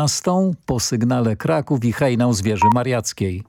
15 po sygnale Kraków i hejnał z wieży mariackiej.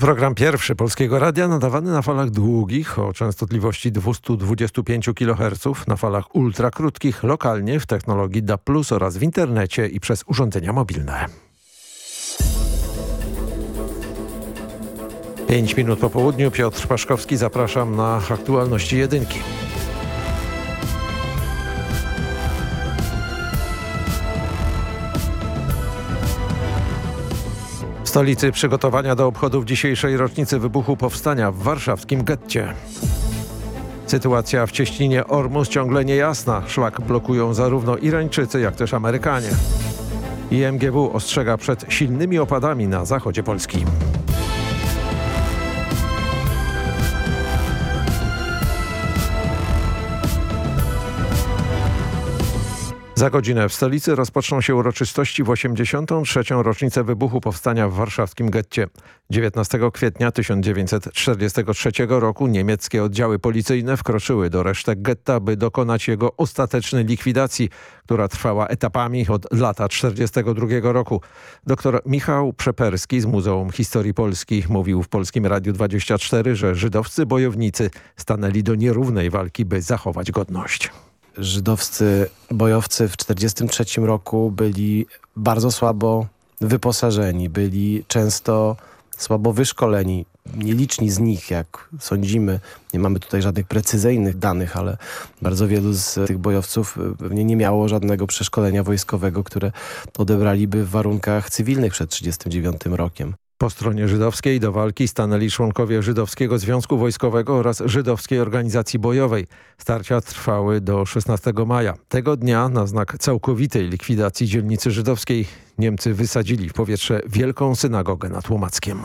Program pierwszy Polskiego Radia nadawany na falach długich o częstotliwości 225 kHz, na falach ultrakrótkich, lokalnie w technologii DAB+, oraz w internecie i przez urządzenia mobilne. 5 minut po południu Piotr Paszkowski zapraszam na aktualności jedynki. Stolicy przygotowania do obchodów dzisiejszej rocznicy wybuchu powstania w warszawskim getcie. Sytuacja w cieśninie Ormus ciągle niejasna. Szlak blokują zarówno Irańczycy, jak też Amerykanie. IMGW ostrzega przed silnymi opadami na zachodzie Polski. Za godzinę w stolicy rozpoczną się uroczystości w 83. rocznicę wybuchu powstania w warszawskim getcie. 19 kwietnia 1943 roku niemieckie oddziały policyjne wkroczyły do resztek getta, by dokonać jego ostatecznej likwidacji, która trwała etapami od lata 1942 roku. Dr Michał Przeperski z Muzeum Historii Polski mówił w Polskim Radiu 24, że żydowscy bojownicy stanęli do nierównej walki, by zachować godność żydowscy bojowcy w 1943 roku byli bardzo słabo wyposażeni, byli często słabo wyszkoleni. Nieliczni z nich, jak sądzimy, nie mamy tutaj żadnych precyzyjnych danych, ale bardzo wielu z tych bojowców pewnie nie miało żadnego przeszkolenia wojskowego, które odebraliby w warunkach cywilnych przed 1939 rokiem. Po stronie żydowskiej do walki stanęli członkowie Żydowskiego Związku Wojskowego oraz Żydowskiej Organizacji Bojowej. Starcia trwały do 16 maja. Tego dnia na znak całkowitej likwidacji dzielnicy żydowskiej Niemcy wysadzili w powietrze wielką synagogę nad Łomackiem.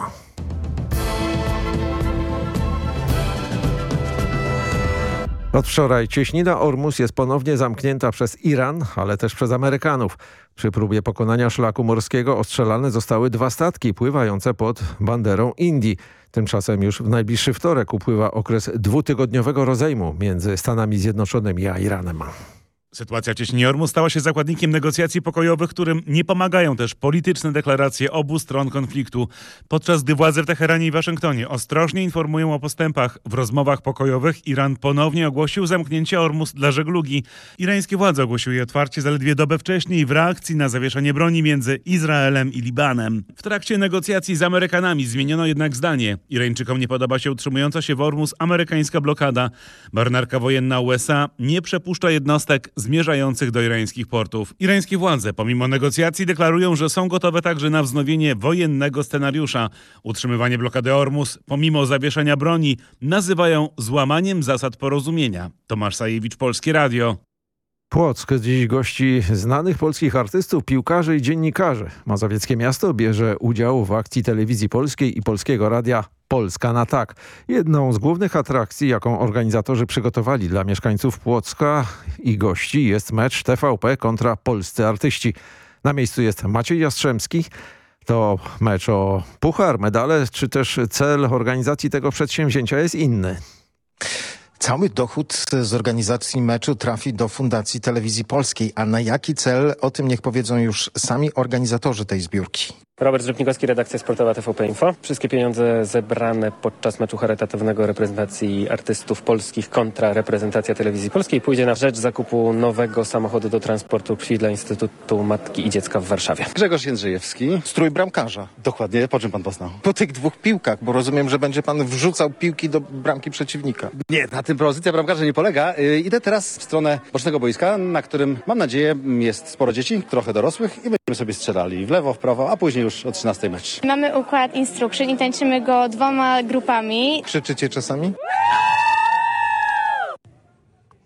Od wczoraj cieśnina Ormus jest ponownie zamknięta przez Iran, ale też przez Amerykanów. Przy próbie pokonania szlaku morskiego ostrzelane zostały dwa statki pływające pod banderą Indii. Tymczasem już w najbliższy wtorek upływa okres dwutygodniowego rozejmu między Stanami Zjednoczonymi a Iranem. Sytuacja w Cieśninie Ormus stała się zakładnikiem negocjacji pokojowych, którym nie pomagają też polityczne deklaracje obu stron konfliktu. Podczas gdy władze w Teheranie i Waszyngtonie ostrożnie informują o postępach w rozmowach pokojowych, Iran ponownie ogłosił zamknięcie Ormus dla żeglugi. Irańskie władze ogłosiły je otwarcie zaledwie dobę wcześniej w reakcji na zawieszenie broni między Izraelem i Libanem. W trakcie negocjacji z Amerykanami zmieniono jednak zdanie. Irańczykom nie podoba się utrzymująca się w Ormus amerykańska blokada. Marynarka wojenna USA nie przepuszcza jednostek zmierzających do irańskich portów. Irańskie władze pomimo negocjacji deklarują, że są gotowe także na wznowienie wojennego scenariusza. Utrzymywanie blokady Ormus pomimo zawieszenia broni nazywają złamaniem zasad porozumienia. Tomasz Sajewicz, Polskie Radio. Płock dziś gości znanych polskich artystów, piłkarzy i dziennikarzy. Mazowieckie miasto bierze udział w akcji telewizji polskiej i polskiego radia Polska na tak. Jedną z głównych atrakcji, jaką organizatorzy przygotowali dla mieszkańców Płocka i gości jest mecz TVP kontra polscy artyści. Na miejscu jest Maciej Jastrzębski. To mecz o puchar, medale, czy też cel organizacji tego przedsięwzięcia jest inny? Cały dochód z organizacji meczu trafi do Fundacji Telewizji Polskiej. A na jaki cel? O tym niech powiedzą już sami organizatorzy tej zbiórki. Robert Rzepnikowski, redakcja sportowa TVP Info. Wszystkie pieniądze zebrane podczas meczu charytatywnego reprezentacji artystów polskich kontra reprezentacja telewizji polskiej pójdzie na rzecz zakupu nowego samochodu do transportu krwi dla Instytutu Matki i Dziecka w Warszawie. Grzegorz Jędrzejewski, strój bramkarza. Dokładnie, po czym pan poznał? Po tych dwóch piłkach, bo rozumiem, że będzie pan wrzucał piłki do bramki przeciwnika. Nie, na tym pozycja bramkarza nie polega. Yy, idę teraz w stronę bocznego boiska, na którym mam nadzieję jest sporo dzieci, trochę dorosłych i będziemy sobie strzelali w lewo, w prawo, a później już o 13 mecz. Mamy układ instruction i tańczymy go dwoma grupami. Krzyczycie czasami?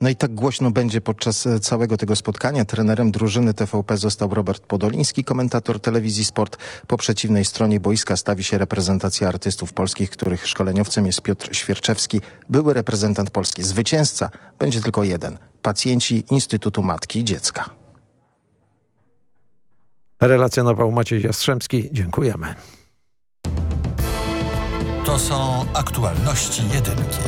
No i tak głośno będzie podczas e, całego tego spotkania. Trenerem drużyny TVP został Robert Podoliński, komentator telewizji Sport. Po przeciwnej stronie boiska stawi się reprezentacja artystów polskich, których szkoleniowcem jest Piotr Świerczewski, były reprezentant Polski. Zwycięzca będzie tylko jeden. Pacjenci Instytutu Matki i Dziecka. Relacjonował Maciej Jastrzębski. Dziękujemy. To są aktualności jedynki.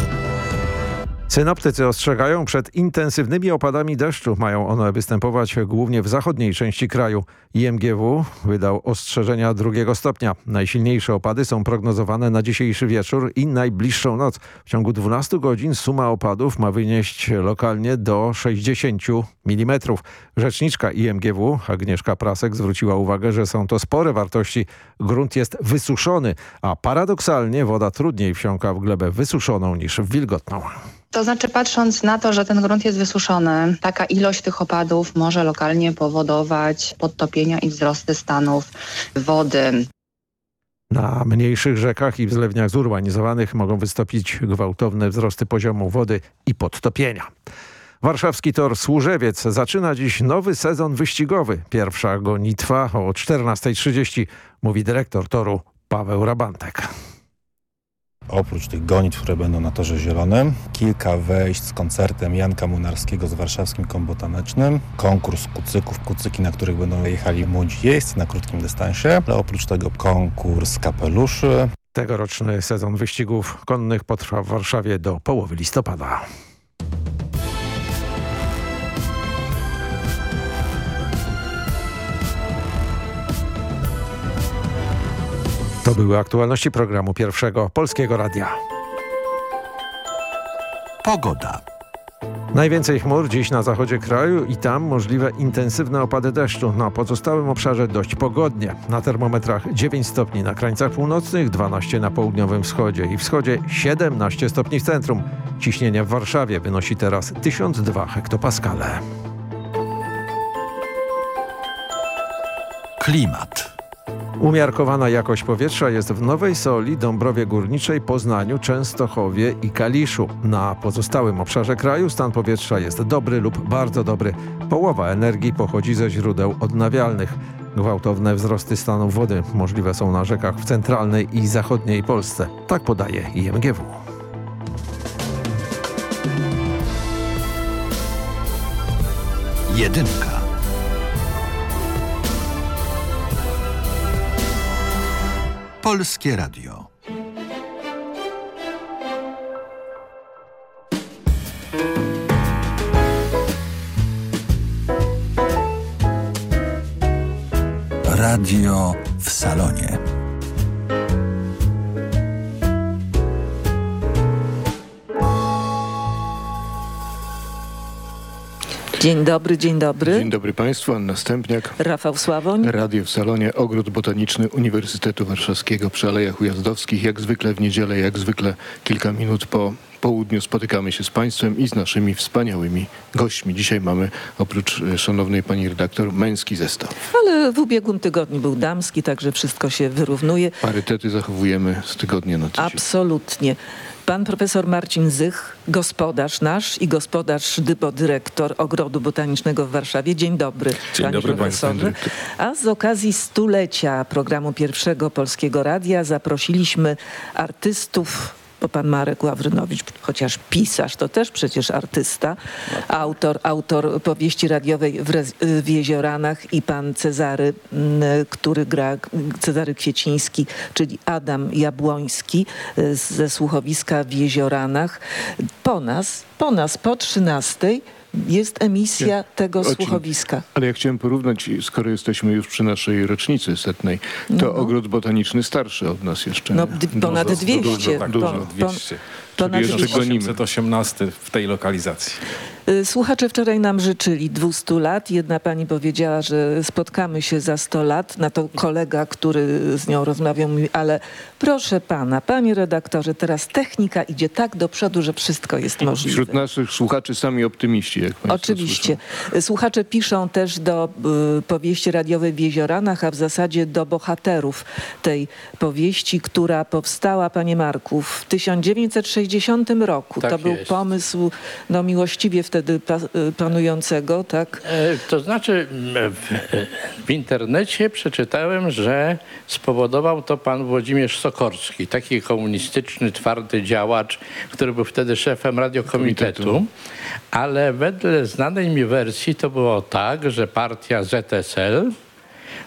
Synoptycy ostrzegają przed intensywnymi opadami deszczu. Mają one występować głównie w zachodniej części kraju. IMGW wydał ostrzeżenia drugiego stopnia. Najsilniejsze opady są prognozowane na dzisiejszy wieczór i najbliższą noc. W ciągu 12 godzin suma opadów ma wynieść lokalnie do 60 mm. Rzeczniczka IMGW Agnieszka Prasek zwróciła uwagę, że są to spore wartości. Grunt jest wysuszony, a paradoksalnie woda trudniej wsiąka w glebę wysuszoną niż w wilgotną. To znaczy patrząc na to, że ten grunt jest wysuszony, taka ilość tych opadów może lokalnie powodować podtopienia i wzrosty stanów wody. Na mniejszych rzekach i w zlewniach zurbanizowanych mogą wystąpić gwałtowne wzrosty poziomu wody i podtopienia. Warszawski Tor Służewiec zaczyna dziś nowy sezon wyścigowy. Pierwsza gonitwa o 14.30, mówi dyrektor toru Paweł Rabantek. Oprócz tych gonitw, które będą na Torze Zielonym, kilka wejść z koncertem Janka Munarskiego z warszawskim kombotanecznym, konkurs kucyków, kucyki, na których będą jechali młodzi jeźdźcy na krótkim dystansie, ale oprócz tego konkurs kapeluszy. Tegoroczny sezon wyścigów konnych potrwa w Warszawie do połowy listopada. To były aktualności programu Pierwszego Polskiego Radia. Pogoda. Najwięcej chmur dziś na zachodzie kraju i tam możliwe intensywne opady deszczu. Na pozostałym obszarze dość pogodnie. Na termometrach 9 stopni na krańcach północnych, 12 na południowym wschodzie i wschodzie 17 stopni w centrum. Ciśnienie w Warszawie wynosi teraz 1002 hektopaskale. Klimat. Umiarkowana jakość powietrza jest w Nowej Soli, Dąbrowie Górniczej, Poznaniu, Częstochowie i Kaliszu. Na pozostałym obszarze kraju stan powietrza jest dobry lub bardzo dobry. Połowa energii pochodzi ze źródeł odnawialnych. Gwałtowne wzrosty stanu wody możliwe są na rzekach w centralnej i zachodniej Polsce. Tak podaje IMGW. Jedynka. Polskie Radio. Radio w salonie. Dzień dobry, dzień dobry. Dzień dobry Państwu, Anna Stępniak. Rafał Sławoń. Radio w salonie Ogród Botaniczny Uniwersytetu Warszawskiego przy Alejach Ujazdowskich. Jak zwykle w niedzielę, jak zwykle kilka minut po południu spotykamy się z Państwem i z naszymi wspaniałymi gośćmi. Dzisiaj mamy oprócz e, szanownej pani redaktor męski zestaw. Ale w ubiegłym tygodniu był damski, także wszystko się wyrównuje. Parytety zachowujemy z tygodnia na tydzień. Absolutnie. Pan profesor Marcin Zych, gospodarz nasz i gospodarz dyrektor Ogrodu Botanicznego w Warszawie. Dzień dobry, Dzień panie dobry profesorze. A z okazji stulecia programu Pierwszego Polskiego Radia zaprosiliśmy artystów bo pan Marek Ławrynowicz, chociaż pisarz, to też przecież artysta, autor, autor powieści radiowej w, Rez- w Jezioranach i pan Cezary, m, który gra, Cezary Kwieciński, czyli Adam Jabłoński y, ze słuchowiska w Jezioranach. Po nas, po nas, po 13 jest emisja tego Oczywiście. słuchowiska. Ale ja chciałem porównać, skoro jesteśmy już przy naszej rocznicy setnej, to Ogród Botaniczny starszy od nas jeszcze. No, ponad Dużo, 200. Dużo, Tak, dużo. ponad 200. ponad jeszcze 200. gonimy. 818 w tej lokalizacji. Y, Słuchacze wczoraj nam życzyli 200 lat. Jedna pani powiedziała, że spotkamy się za 100 lat. Na to kolega, który z nią rozmawiał, mówi, ale proszę pana, panie redaktorze, teraz technika idzie tak do przodu, że wszystko jest możliwe. Wśród naszych słuchaczy sami optymiści, jak Państwo Oczywiście. Słuchacze piszą też do y, powieści radiowej w Jezioranach, a w zasadzie do bohaterów tej powieści, która powstała, panie Marku, w 1960 roku. Tak to był jest. pomysł no, miłościwie wtedy y, panującego, tak? E, To znaczy w, e, w internecie przeczytałem, że spowodował to pan Włodzimierz Sokorski, taki komunistyczny, twardy działacz, który był wtedy szefem radiokomitetu. Komitetu. Ale wedle znanej mi wersji to było tak, że partia ZSL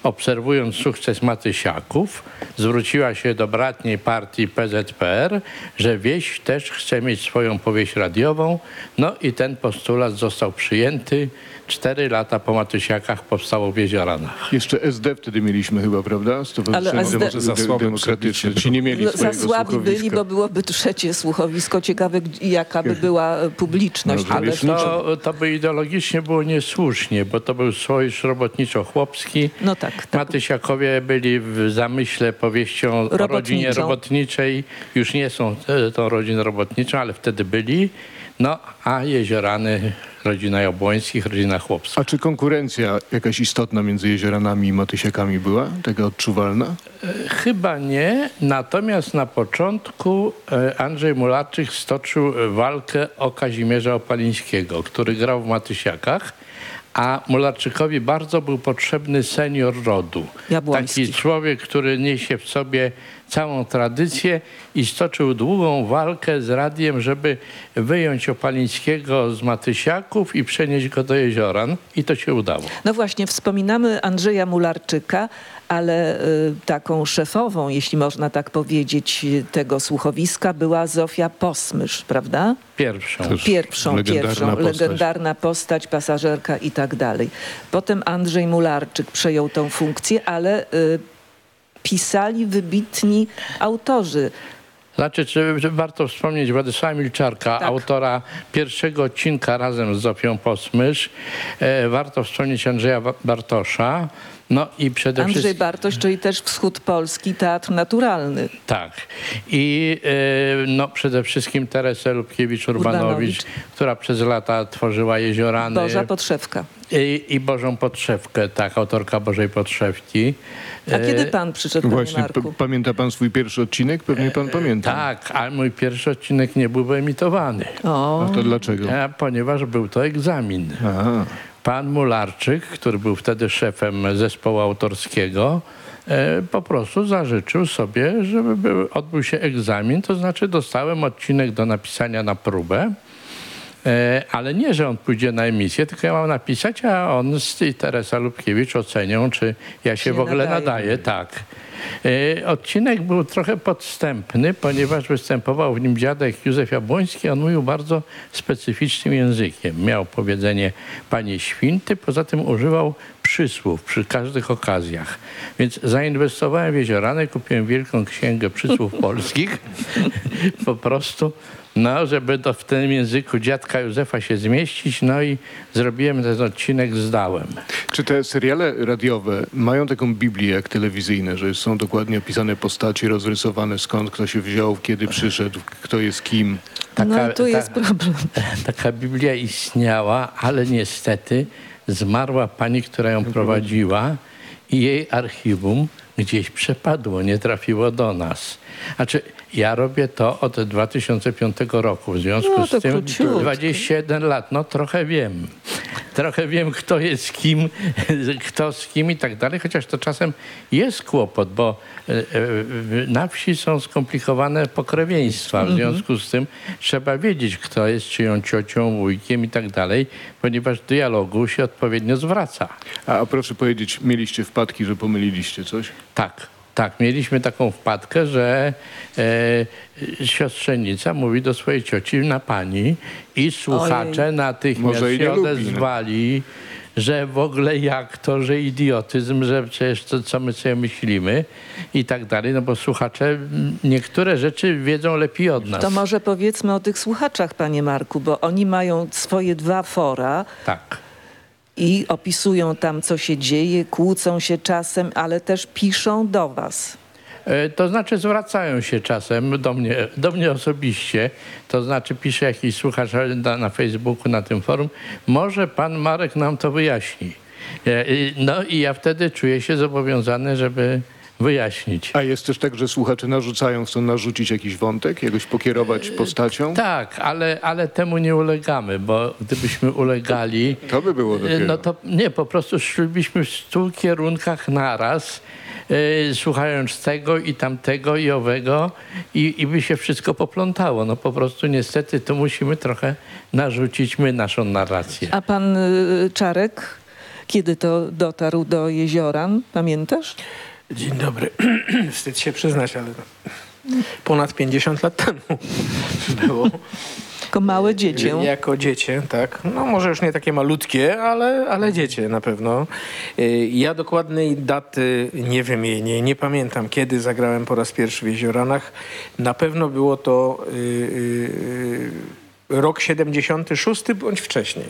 obserwując sukces Matysiaków, zwróciła się do bratniej partii PZPR, że wieś też chce mieć swoją powieść radiową. No i ten postulat został przyjęty. Cztery lata po Matysiakach powstało w Jezioranach. Jeszcze SD wtedy mieliśmy chyba, prawda? Stowarzyszenie Ale SD Demo- Za słabe Demokratyczne. Ci nie mieli No, za słabi byli, bo byłoby trzecie słuchowisko. Ciekawe, jaka by była e, publiczność. No, ale To, to by ideologicznie było niesłusznie, bo to był sojusz robotniczo-chłopski. No tak, tak. Matysiakowie byli w zamyśle powieścią o rodzinie robotniczej. Już nie są e, tą rodziną robotniczą, ale wtedy byli. No, a Jeziorany, rodzina Jabłońskich, rodzina chłopska. A czy konkurencja jakaś istotna między jezioranami i Matysiakami była? Taka odczuwalna? Chyba nie, natomiast na początku e, Andrzej Mularczyk stoczył e, walkę o Kazimierza Opalińskiego, który grał w Matysiakach, a Mularczykowi bardzo był potrzebny senior rodu. Jabłoński. Taki człowiek, który niesie w sobie całą tradycję i stoczył długą walkę z radiem, żeby wyjąć Opalińskiego z Matysiaków i przenieść go do Jezioran i to się udało. No właśnie, wspominamy Andrzeja Mularczyka, ale y, taką szefową, jeśli można tak powiedzieć, tego słuchowiska była Zofia Posmysz, prawda? Pierwszą. Pierwszą, legendarna pierwszą, postać. legendarna postać, pasażerka i tak dalej. Potem Andrzej Mularczyk przejął tą funkcję, ale y, pisali wybitni autorzy. Znaczy, czy, czy warto wspomnieć Władysława Milczarka, Tak. autora pierwszego odcinka razem z Zofią Posmysz. E, warto wspomnieć Andrzeja Bartosza. No i przede Andrzej wszystkim... Bartoś, czyli też Wschód Polski, Teatr Naturalny. Tak. I e, no, przede wszystkim Teresę Lubkiewicz-Urbanowicz, Urbanowicz. która przez lata tworzyła Jeziorany. Boża Podszewka. I, I Bożą Podszewkę, tak, autorka Bożej Podszewki. A E, kiedy pan przyszedł, panie Właśnie, Marku? p- pamięta pan swój pierwszy odcinek? Pewnie pan pamięta. Tak, ale mój pierwszy odcinek nie był emitowany. O, A to dlaczego? E, ponieważ był to egzamin. Aha. Pan Mularczyk, który był wtedy szefem zespołu autorskiego, e, po prostu zażyczył sobie, żeby był, odbył się egzamin, to znaczy dostałem odcinek do napisania na próbę. E, Ale nie, że on pójdzie na emisję, tylko ja mam napisać, a on z- i Teresa Lubkiewicz ocenią, czy ja się Się w ogóle nadaje. nadaję. Tak. E, Odcinek był trochę podstępny, ponieważ występował w nim dziadek Józef Jabłoński. On mówił bardzo specyficznym językiem. Miał powiedzenie panie świnty, poza tym używał przysłów przy każdych okazjach. Więc zainwestowałem w Jeziorany, kupiłem wielką księgę przysłów polskich. po prostu, no, żeby do, w tym języku dziadka Józefa się zmieścić. No i zrobiłem ten odcinek, zdałem. Czy te seriale radiowe mają taką Biblię jak telewizyjne, że są dokładnie opisane postaci, rozrysowane skąd kto się wziął, kiedy przyszedł, kto jest kim? no tu jest problem. Taka Biblia istniała, ale niestety zmarła pani, która ją prowadziła i jej archiwum gdzieś przepadło, nie trafiło do nas. Znaczy, ja robię to od 2005 roku, w związku No, z tym króciutko. 21 lat, no trochę wiem. Trochę wiem, kto jest kim, kto z kim i tak dalej, chociaż to czasem jest kłopot, bo e, e, na wsi są skomplikowane pokrewieństwa. W związku z tym trzeba wiedzieć, kto jest czyją ciocią, wujkiem i tak dalej, ponieważ dialogu się odpowiednio zwraca. A, a proszę powiedzieć, mieliście wpadki, że pomyliliście coś? Tak, tak. Mieliśmy taką wpadkę, że e, siostrzenica mówi do swojej cioci na pani i słuchacze Ojej. natychmiast Może i nie się lubi, odezwali, że w ogóle jak to, że idiotyzm, że przecież to, co my sobie myślimy i tak dalej, no bo słuchacze niektóre rzeczy wiedzą lepiej od nas. To może powiedzmy o tych słuchaczach, panie Marku, bo oni mają swoje dwa fora Tak. I opisują tam, co się dzieje, kłócą się czasem, ale też piszą do was. E, To znaczy zwracają się czasem do mnie, do mnie osobiście, to znaczy pisze jakiś słuchacz na, na Facebooku, na tym forum, może pan Marek nam to wyjaśni. E, No i ja wtedy czuję się zobowiązany, żeby wyjaśnić. A jest też tak, że słuchacze narzucają, chcą narzucić jakiś wątek, jakoś pokierować postacią? Tak, ale, ale temu nie ulegamy, bo gdybyśmy ulegali, To by było dopiero. no to nie, po prostu szlibyśmy w stu kierunkach naraz, e, słuchając tego i tamtego i owego i, i by się wszystko poplątało. No po prostu niestety tu musimy trochę narzucić my naszą narrację. A pan Czarek Kiedy to dotarł do jezioran, pamiętasz? Dzień dobry. Wstyd się przyznać, ale ponad 50 lat temu było. Jako małe dziecię. Jako dziecię, tak. No może już nie takie malutkie, ale, ale dziecię na pewno. Y, Ja dokładnej daty nie wiem jej, nie, nie pamiętam kiedy zagrałem po raz pierwszy w Jezioranach. Na pewno było to y, y, y, rok 76 bądź wcześniej.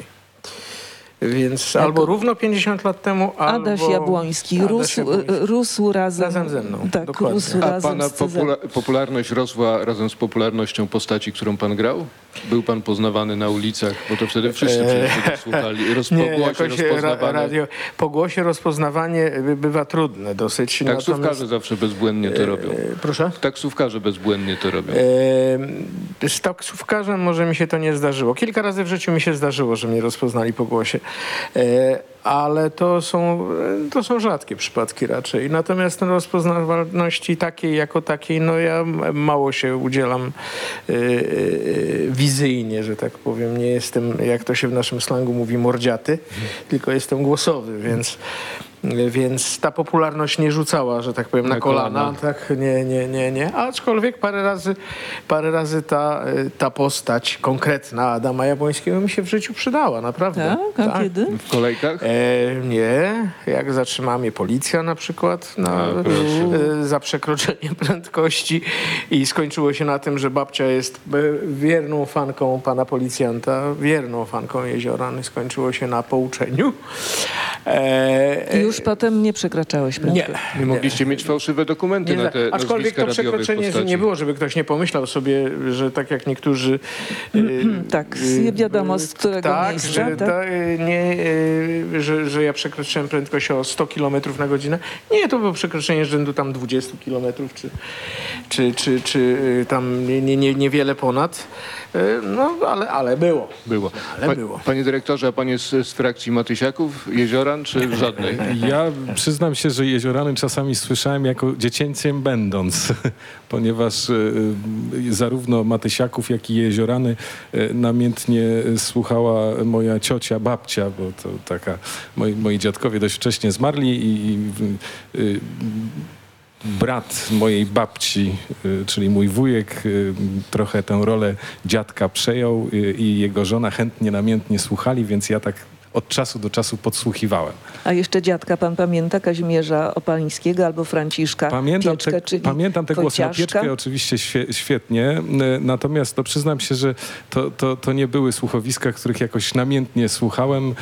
Więc albo równo 50 lat temu, Adaś albo... Jabłoński Adaś rósł, Jabłoński. rósł razem, Razem ze mną, Tak, dokładnie. rósł A razem pana popula- popularność rosła razem z popularnością postaci, którą pan grał? Był pan poznawany na ulicach, bo to wtedy wszyscy Eee, przecież tego słuchali. Roz, Nie, po głosie jakoś ra, rozpoznawane. radio, po głosie rozpoznawanie by- bywa trudne dosyć. Taksówkarze natomiast- zawsze bezbłędnie to robią. proszę? Taksówkarze bezbłędnie to robią. E, Z taksówkarzem może mi się to nie zdarzyło. Kilka razy w życiu mi się zdarzyło, że mnie rozpoznali po głosie. E, Ale to są, e, to są rzadkie przypadki raczej. Natomiast no, rozpoznawalności takiej jako takiej, no ja mało się udzielam e, wizyjnie, że tak powiem. Nie jestem, jak to się w naszym slangu mówi, mordziaty, tylko jestem głosowy, więc... Więc ta popularność nie rzucała, że tak powiem, na, Na kolana. kolana. Tak, nie, nie, nie, nie. Aczkolwiek parę razy, parę razy ta, ta postać konkretna Adama Jabłońskiego mi się w życiu przydała, naprawdę. Tak? A kiedy? W kolejkach? E, nie, jak zatrzymała mnie policja na przykład na, A, e, za przekroczenie prędkości i skończyło się na tym, że babcia jest e, wierną fanką pana policjanta, wierną fanką Jezioran i skończyło się na pouczeniu. E, już potem nie przekraczałeś prędkości. Nie mogliście mieć fałszywe dokumenty Nie, na te aczkolwiek nazwiska to przekroczenie nie było, żeby ktoś nie pomyślał sobie, że tak jak niektórzy... tak, y, wiadomo z którego tak, miejsca. Że, tak? ta, y, nie, y, że, że ja przekroczyłem prędkość o 100 km na godzinę. Nie, to było przekroczenie rzędu tam 20 km, czy, czy, czy, czy tam nie, nie, nie, niewiele ponad. Y, No, ale, ale było. Było. Ale Pa- było. Panie dyrektorze, a pan jest z frakcji Matysiaków, Jezioran, czy żadnej? Ja przyznam się, że jeziorany czasami słyszałem jako dziecięciem będąc, ponieważ e, e, zarówno Matysiaków, jak i jeziorany e, namiętnie słuchała moja ciocia, babcia, bo to taka, moi, moi dziadkowie dość wcześnie zmarli i, i e, brat mojej babci, y, czyli mój wujek, y, trochę tę rolę dziadka przejął y, i jego żona chętnie, namiętnie słuchali, więc ja tak od czasu do czasu podsłuchiwałem. A jeszcze dziadka pan pamięta, Kazimierza Opalińskiego albo Franciszka Pamiętam Pieczkę, te, pamiętam te głosy na pieczkę oczywiście świe, świetnie, natomiast no, przyznam się, że to, to, to nie były słuchowiska, których jakoś namiętnie słuchałem.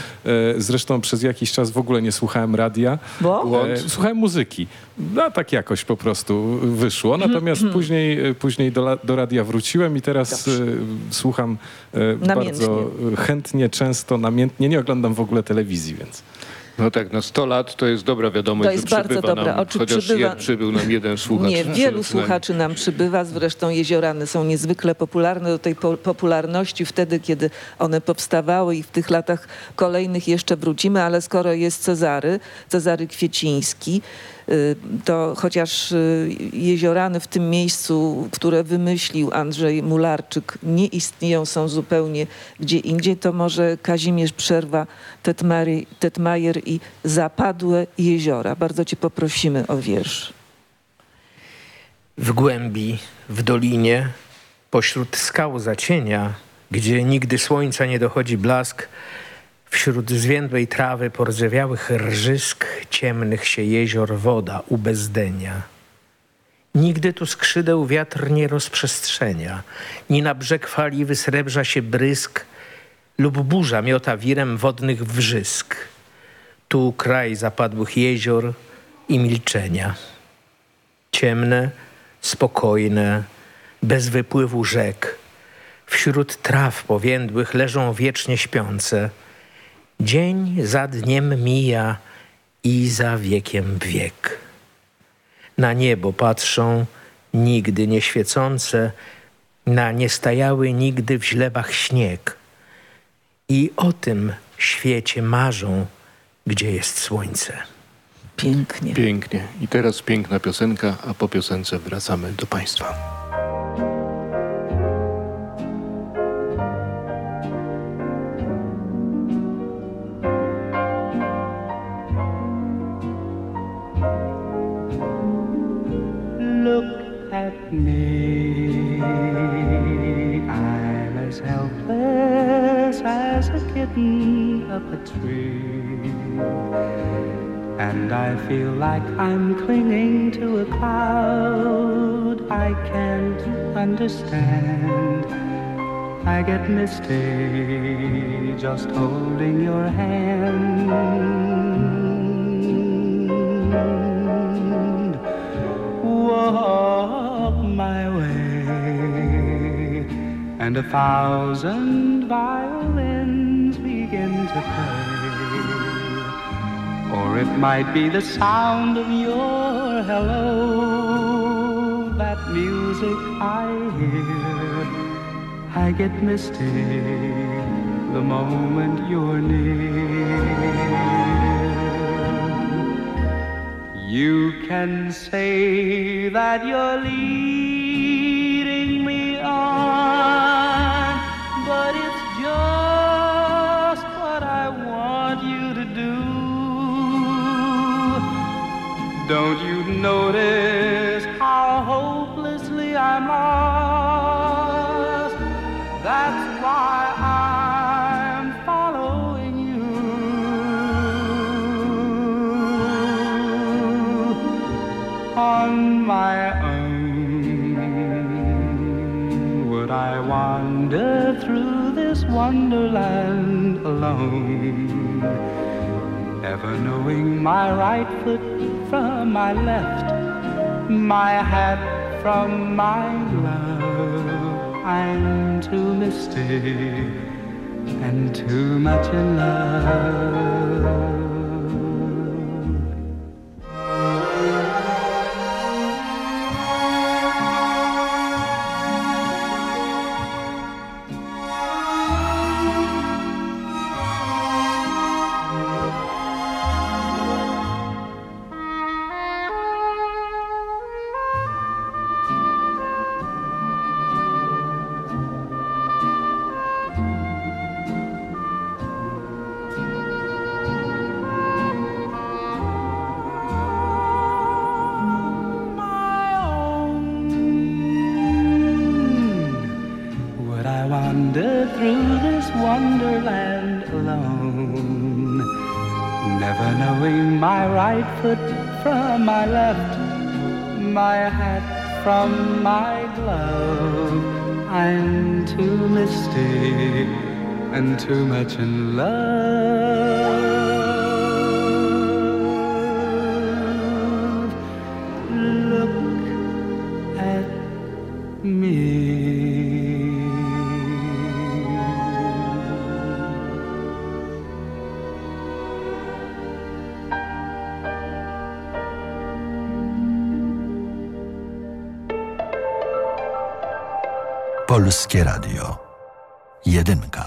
Zresztą przez jakiś czas w ogóle nie słuchałem radia. Bo? E, Słuchałem muzyki. No tak jakoś po prostu wyszło. Natomiast później, e, później do, do radia wróciłem i teraz e, słucham Namiętnie. bardzo chętnie, często, namiętnie. Nie oglądam w ogóle telewizji, więc... No tak, na 100 lat to jest dobra wiadomość, To jest że bardzo dobra. nam, Oczy chociaż przybywa- przybył nam jeden słuchacz. Nie, wielu słuchaczy nam przybywa, zresztą jeziorany są niezwykle popularne do tej po popularności wtedy, kiedy one powstawały i w tych latach kolejnych jeszcze wrócimy, ale skoro jest Cezary, Cezary Kwieciński, y, to chociaż y, jeziorany w tym miejscu, które wymyślił Andrzej Mularczyk, nie istnieją, są zupełnie gdzie indziej, to może Kazimierz Przerwa, Tetmajer i Zapadłe jeziora. Bardzo cię poprosimy o wiersz. W głębi, w dolinie, pośród skał zacienia, gdzie nigdy słońca nie dochodzi blask, wśród zwiędłej trawy porzewiałych rżysk, ciemnych się jezior woda u bezdenia. Nigdy tu skrzydeł wiatr nie rozprzestrzenia, ni na brzeg fali wysrebrza się brysk, lub burza miota wirem wodnych wrzysk. Tu kraj zapadłych jezior i milczenia ciemne, spokojne, bez wypływu rzek. Wśród traw powiędłych leżą wiecznie śpiące. Dzień za dniem mija i za wiekiem wiek. Na niebo patrzą, nigdy nie świecące, na niestajały nigdy w źlebach śnieg. I o tym świecie marzą, gdzie jest słońce. Pięknie. Pięknie. I teraz piękna piosenka, a po piosence wracamy do Państwa. Up a tree. And I feel like I'm clinging to a cloud I can't understand. I get misty just holding your hand. Walk my way, and a thousand violins to. Or it might be the sound of your hello, that music I hear. I get misty the moment you're near. You can say that you're leading Don't you notice how hopelessly I'm lost? That's why I'm following you. On my own, would I wander through this wonderland alone? Never knowing my right foot from my left, my hat from my love. I'm too misty and too much in love. Too much in love. Look at me. Polskie Radio. Jedynka.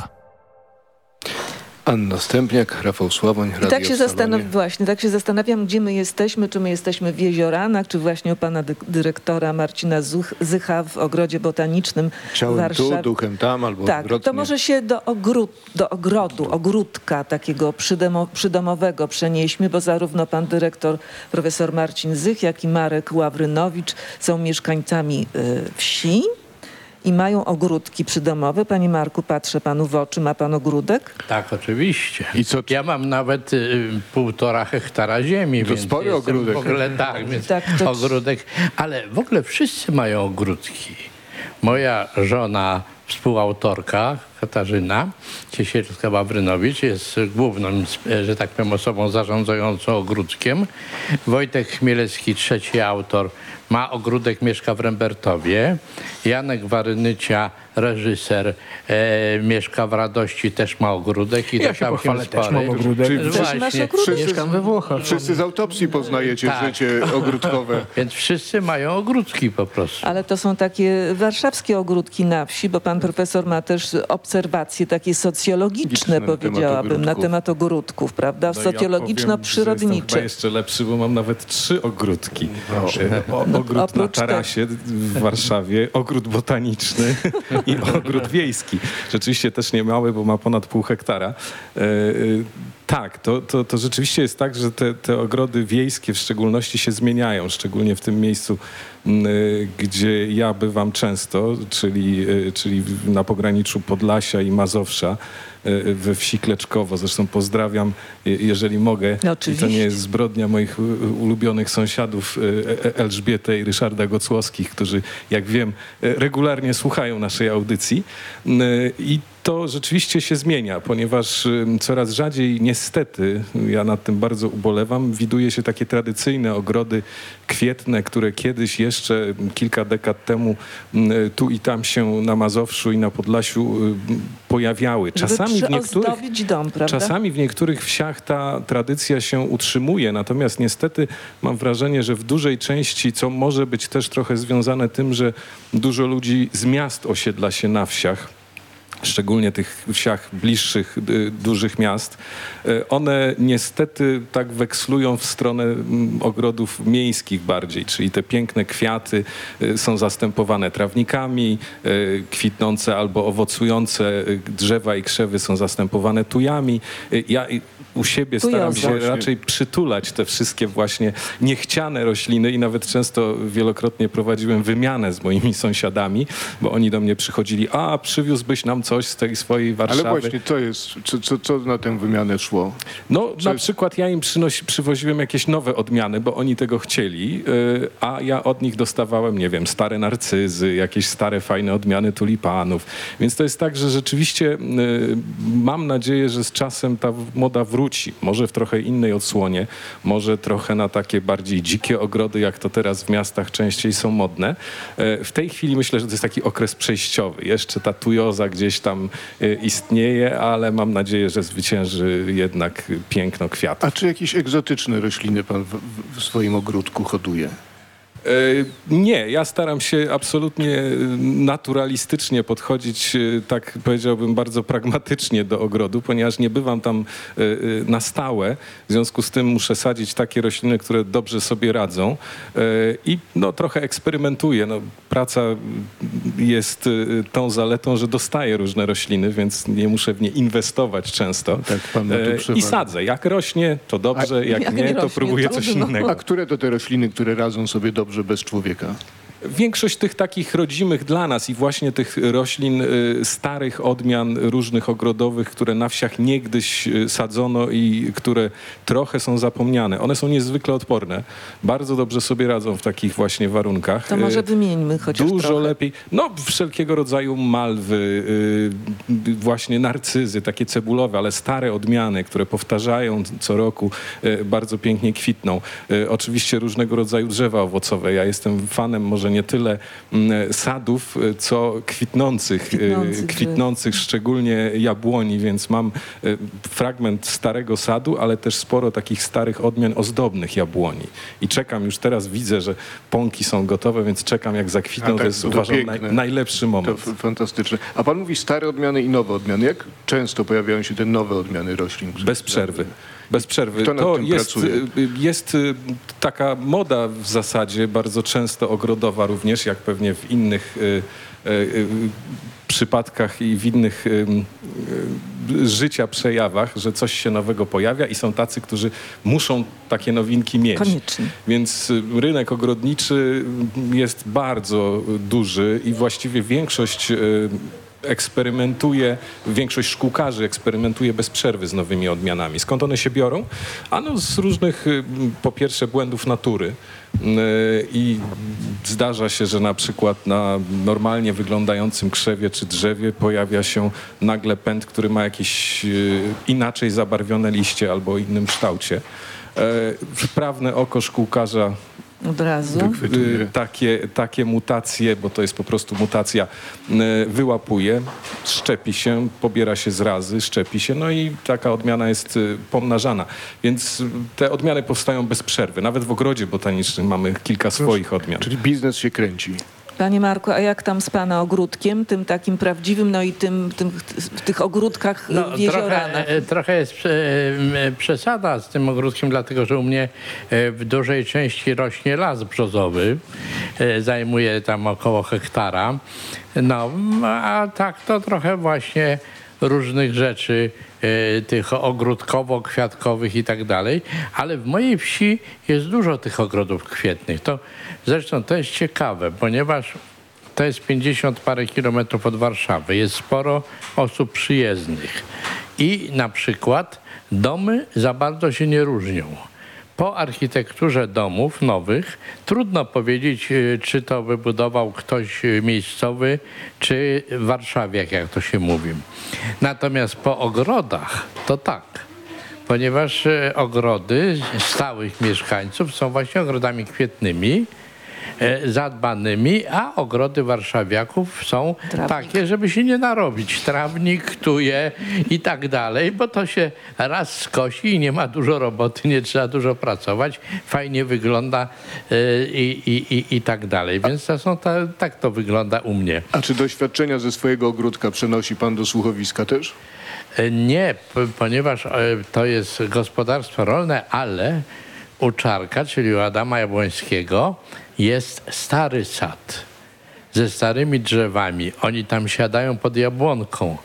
Anna Stępniak, Rafał Sławoń, Radio I tak się zastanawiam, właśnie, tak się zastanawiam, gdzie my jesteśmy, czy my jesteśmy w Jezioranach, czy właśnie u pana dy dyrektora Marcina Zuch Zycha w Ogrodzie Botanicznym w Ciałem tu, Warszawie. duchem tam, albo Tak, odwrotnie. to może się do, ogród, do ogrodu, ogródka takiego przydomo, przydomowego przenieśmy, bo zarówno pan dyrektor profesor Marcin Zych, jak i Marek Ławrynowicz są mieszkańcami y, wsi i mają ogródki przydomowe. Panie Marku, patrzę panu w oczy, ma pan ogródek? Tak, oczywiście. I co? Ja mam nawet y, półtora hektara ziemi, To więc spory ogródek. w ogóle tak, więc Tak, to- ogródek. Ale w ogóle wszyscy mają ogródki. Moja żona, współautorka Katarzyna Ciesielska-Wawrynowicz jest główną, że tak powiem, osobą zarządzającą ogródkiem. Wojtek Chmielecki, trzeci autor, ma ogródek, mieszka w Rembertowie. Janek Warynycia, reżyser, e, mieszka w Radości, też ma ogródek. I Ja to się całkiem pochwalę, też mam ogródek. Czy- Właśnie. Wszyscy, we Włochach. Wszyscy z autopsji poznajecie Tak. życie ogródkowe. Więc wszyscy mają ogródki po prostu. Ale to są takie warszawskie ogródki na wsi, bo pan profesor ma też obserwacje takie socjologiczne, na temat powiedziałabym, na ogródków. temat ogródków, prawda? No ja Socjologiczno-przyrodnicze. chyba jeszcze lepszy, bo mam nawet trzy ogródki. E, O, No, ogród na oprócz te- tarasie w Warszawie, ogród botaniczny i ogród wiejski. Rzeczywiście też nie mały, bo ma ponad pół hektara. E, e, Tak, to, to, to rzeczywiście jest tak, że te, te ogrody wiejskie w szczególności się zmieniają, szczególnie w tym miejscu, m, y, gdzie ja bywam często, czyli, y, czyli na pograniczu Podlasia i Mazowsza, y, we wsi Kleczkowo. Zresztą pozdrawiam, jeżeli mogę. I to Oczywiście. nie jest zbrodnia moich ulubionych sąsiadów y, E- Elżbietę i Ryszarda Gocłowskich, którzy, jak wiem, regularnie słuchają naszej audycji. I to rzeczywiście się zmienia, ponieważ coraz rzadziej, niestety, ja nad tym bardzo ubolewam, widuje się takie tradycyjne ogrody kwietne, które kiedyś jeszcze kilka dekad temu tu i tam się na Mazowszu i na Podlasiu pojawiały. Czasami w niektórych... dom? Czasami w niektórych wsiach ta tradycja się utrzymuje, natomiast niestety mam wrażenie, że w dużej części, co może być też trochę związane tym, że dużo ludzi z miast osiedla się na wsiach, szczególnie tych wsiach bliższych y, dużych miast, y, one niestety tak wekslują w stronę mm, ogrodów miejskich bardziej, czyli te piękne kwiaty y, są zastępowane trawnikami, kwitnące albo owocujące drzewa i krzewy są zastępowane tujami. Ja u siebie staram się raczej przytulać te wszystkie właśnie niechciane rośliny i nawet często wielokrotnie prowadziłem wymianę z moimi sąsiadami, bo oni do mnie przychodzili, a przywiózłbyś nam coś z tej swojej Warszawy. Ale właśnie, co jest, co, co, co na tę wymianę szło? No, Co na przykład ja im przynosi, przywoziłem jakieś nowe odmiany, bo oni tego chcieli, y, a ja od nich dostawałem, nie wiem, stare narcyzy, jakieś stare, fajne odmiany tulipanów. Więc to jest tak, że rzeczywiście y, mam nadzieję, że z czasem ta moda wróci. Może w trochę innej odsłonie, może trochę na takie bardziej dzikie ogrody, jak to teraz w miastach częściej są modne. Y, W tej chwili myślę, że to jest taki okres przejściowy. Jeszcze ta tujoza gdzieś tam y, istnieje, ale mam nadzieję, że zwycięży jednak piękno kwiatów. A czy jakieś egzotyczne rośliny pan w, w swoim ogródku hoduje? E, Nie, ja staram się absolutnie naturalistycznie podchodzić, e, tak powiedziałbym, bardzo pragmatycznie do ogrodu, ponieważ nie bywam tam e, na stałe. W związku z tym muszę sadzić takie rośliny, które dobrze sobie radzą i no, trochę eksperymentuję. No, praca jest tą zaletą, że dostaję różne rośliny, więc nie muszę w nie inwestować często. Tak, pan I sadzę. Jak rośnie, to dobrze, jak, jak nie, nie to rośnie, próbuję to coś innego. A które to te rośliny, które radzą sobie dobrze bez człowieka? Większość tych takich rodzimych dla nas i właśnie tych roślin y, starych odmian różnych ogrodowych, które na wsiach niegdyś y, sadzono i które trochę są zapomniane. One są niezwykle odporne. Bardzo dobrze sobie radzą w takich właśnie warunkach. To może Y, wymieńmy chociaż Dużo trochę. lepiej. No, wszelkiego rodzaju malwy, właśnie narcyzy, takie cebulowe, ale stare odmiany, które powtarzają co roku, bardzo pięknie kwitną. Oczywiście różnego rodzaju drzewa owocowe. Ja jestem fanem może nie tyle mm, sadów, y, co kwitnących, y, Kwitnących kwitnących szczególnie jabłoni, więc mam y, fragment starego sadu, ale też sporo takich starych odmian ozdobnych jabłoni. I czekam już teraz, widzę, że pąki są gotowe, więc czekam jak zakwitną. A to tak, jest to uważam piękne. naj, najlepszy To moment. f- fantastyczne. A pan mówi stare odmiany i nowe odmiany. Jak często pojawiają się te nowe odmiany roślin? Bez przerwy. Bez przerwy. Kto to tym jest, pracuje? jest y, taka moda w zasadzie, bardzo często ogrodowa również, jak pewnie w innych y, y, y, przypadkach i w innych y, y, życia przejawach, że coś się nowego pojawia i są tacy, którzy muszą takie nowinki mieć. Koniecznie. Więc rynek ogrodniczy jest bardzo duży i właściwie większość y, eksperymentuje, większość szkółkarzy eksperymentuje bez przerwy z nowymi odmianami. Skąd one się biorą? Ano z różnych, y, po pierwsze, błędów natury. Y, I zdarza się, że na przykład na normalnie wyglądającym krzewie czy drzewie pojawia się nagle pęd, który ma jakieś y, inaczej zabarwione liście albo o innym kształcie. Wprawne oko szkółkarza Od razu. y, takie, takie mutacje, bo to jest po prostu mutacja, y, wyłapuje, szczepi się, pobiera się zrazy, szczepi się, no i taka odmiana jest y, pomnażana. Więc te odmiany powstają bez przerwy. Nawet w ogrodzie botanicznym mamy kilka swoich odmian. Czyli biznes się kręci. Panie Marku, a jak tam z pana ogródkiem, tym takim prawdziwym, no i tym, tym w tych ogródkach No, w jezioranach? trochę, e, trochę jest prze- e, przesada z tym ogródkiem, dlatego że u mnie e, w dużej części rośnie las brzozowy. E, Zajmuje tam około hektara. No, a tak to trochę właśnie różnych rzeczy, e, tych ogródkowo-kwiatkowych i tak dalej, ale w mojej wsi jest dużo tych ogrodów kwietnych. To, zresztą to jest ciekawe, ponieważ to jest 50 parę kilometrów od Warszawy. Jest sporo osób przyjezdnych. I na przykład domy za bardzo się nie różnią. Po architekturze domów nowych trudno powiedzieć, y, czy to wybudował ktoś y, miejscowy, czy warszawiak, jak to się mówi. Natomiast po ogrodach to tak. Ponieważ y, ogrody stałych mieszkańców są właśnie ogrodami kwietnymi, e, zadbanymi, a ogrody warszawiaków są takie, żeby się nie narobić. Trawnik, tuje i tak dalej, bo to się raz skosi i nie ma dużo roboty, nie trzeba dużo pracować, fajnie wygląda e, i, i, i, i tak dalej. Więc to są ta, tak to wygląda u mnie. A czy doświadczenia ze swojego ogródka przenosi pan do słuchowiska też? E, Nie, ponieważ e, to jest gospodarstwo rolne, ale u Czarka, czyli u Adama Jabłońskiego, jest stary sad ze starymi drzewami. Oni tam siadają pod jabłonką.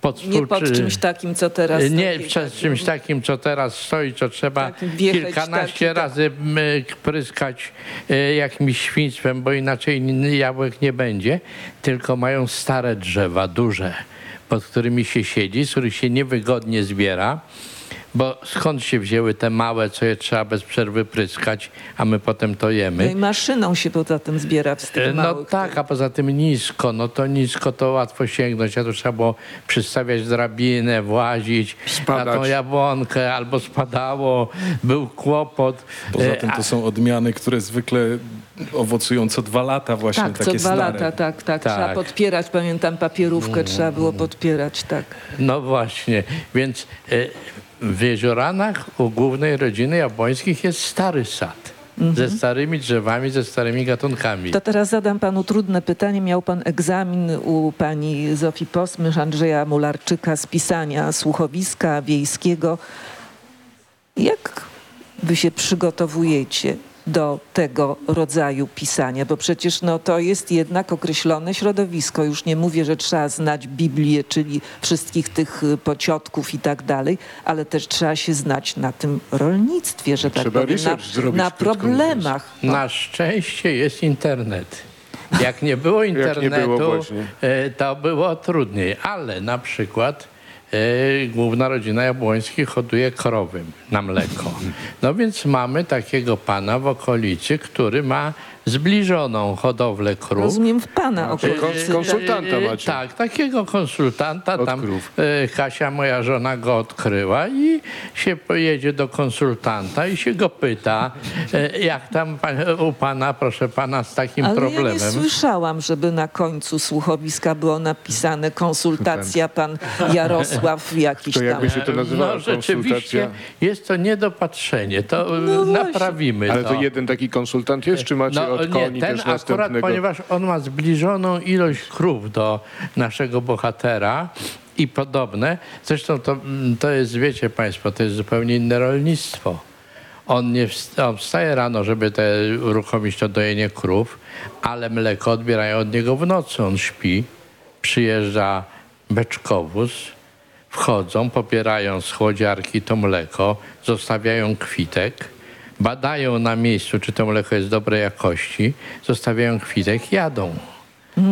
Pod Nie pod czy- czymś takim, co teraz... Nie stoi, przed tak. czymś takim, co teraz stoi, co trzeba wjechać, kilkanaście tak, razy m, pryskać e, jakimś świństwem, bo inaczej jabłek nie będzie. Tylko mają stare drzewa, duże, pod którymi się siedzi, z których się niewygodnie zbiera. Bo skąd się wzięły te małe, co je trzeba bez przerwy pryskać, a my potem to No jemy? i maszyną się poza tym zbiera z tych E, No małych. tak, a poza tym nisko, no to nisko to łatwo sięgnąć, a to trzeba było przystawiać drabinę, włazić na tą Spadać. jabłonkę, albo spadało, był kłopot. Poza E, tym a- to są odmiany, które zwykle owocują co dwa lata właśnie, Tak, takie co dwa stare. lata, tak, tak, Trzeba Tak. podpierać, pamiętam papierówkę, trzeba było podpierać, tak. No właśnie, więc e, w Jezioranach u głównej rodziny Jabłońskich jest stary sad. Ze starymi drzewami, ze starymi gatunkami. To teraz zadam panu trudne pytanie. Miał pan egzamin u pani Zofii Posmysz, Andrzeja Mularczyka z pisania słuchowiska wiejskiego. Jak wy się przygotowujecie do tego rodzaju pisania? Bo przecież no, to jest jednak określone środowisko. Już nie mówię, że trzeba znać Biblię, czyli wszystkich tych y, pociotków i tak dalej, ale też trzeba się znać na tym rolnictwie, że tak Trzeba powiem, na, na problemach. Na szczęście jest internet. Jak nie było nie było internetu, e, to było trudniej. Ale na przykład główna rodzina Jabłońskich hoduje krowy na mleko. No więc mamy takiego pana w okolicy, który ma zbliżoną hodowlę krów. Rozumiem w pana E, okolicy. e, konsultanta macie. Tak, takiego konsultanta. Od tam krów. e, Kasia, moja żona, go odkryła i się pojedzie do konsultanta i się go pyta, e, jak tam pa- u pana, proszę pana, z takim Ale problemem. ja nie słyszałam, żeby na końcu słuchowiska było napisane konsultacja pan Jarosław jakiś To tam. jakby się to nazywało, No rzeczywiście konsultacja? jest to niedopatrzenie. To e, No właśnie. naprawimy Ale to. to jeden taki konsultant jest, czy macie No od nie, koni ten też akurat, ponieważ on ma zbliżoną ilość krów do naszego bohatera i podobne. Zresztą to, mm, to jest, wiecie państwo, to jest zupełnie inne rolnictwo. On, nie wst- on wstaje rano, żeby te, uruchomić to dojenie krów, ale mleko odbierają od niego w nocy. On śpi, przyjeżdża beczkowóz, wchodzą, popierają z chłodziarki to mleko, zostawiają kwitek, badają na miejscu, czy to mleko jest dobrej jakości, zostawiają kwitek, jadą.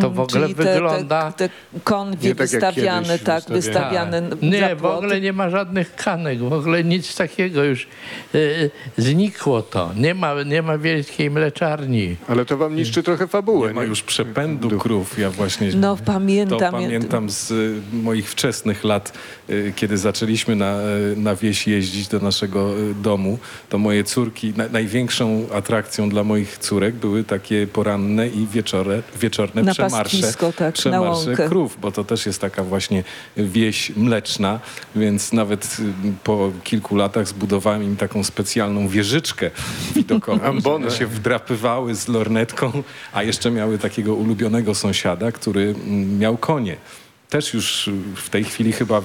To w ogóle Czyli te, wygląda... Te, te konwie Nie tak wystawiane, tak, wystawiane. wystawiane Nie, w ogóle nie ma żadnych kanek, w ogóle nic takiego już y, znikło to. Nie ma, nie ma wielkiej mleczarni. Ale to wam niszczy trochę fabułę, Nie ma nie? już przepędu krów. Ja właśnie No pamiętam. to pamiętam z y, moich wczesnych lat, y, kiedy zaczęliśmy na, y, na wieś jeździć do naszego y, domu, to moje córki, na, największą atrakcją dla moich córek były takie poranne i wieczore, wieczorne Na pastwisko, tak, na przemarsze łąkę. krów, bo to też jest taka właśnie wieś mleczna, więc nawet y, po kilku latach zbudowałem im taką specjalną wieżyczkę widokową. Ambonę. One się wdrapywały z lornetką, a jeszcze miały takiego ulubionego sąsiada, który mm, miał konie. Też już w tej chwili chyba